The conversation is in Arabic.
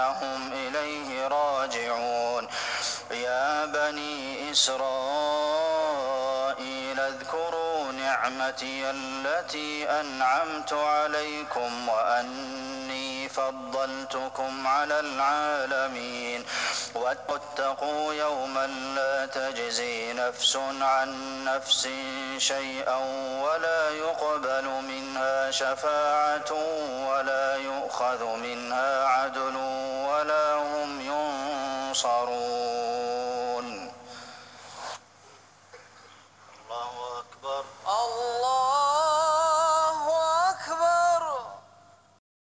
إنهم إليه راجعون. يا بني إسرائيل اذكروا نعمتي التي أنعمت عليكم وأني فضلتكم على العالمين. واتقوا يوما لا تجزي نفس عن نفس شيئا ولا يقبل منها شفاعة ولا يؤخذ منها عدل ينصرون. الله أكبر. آه.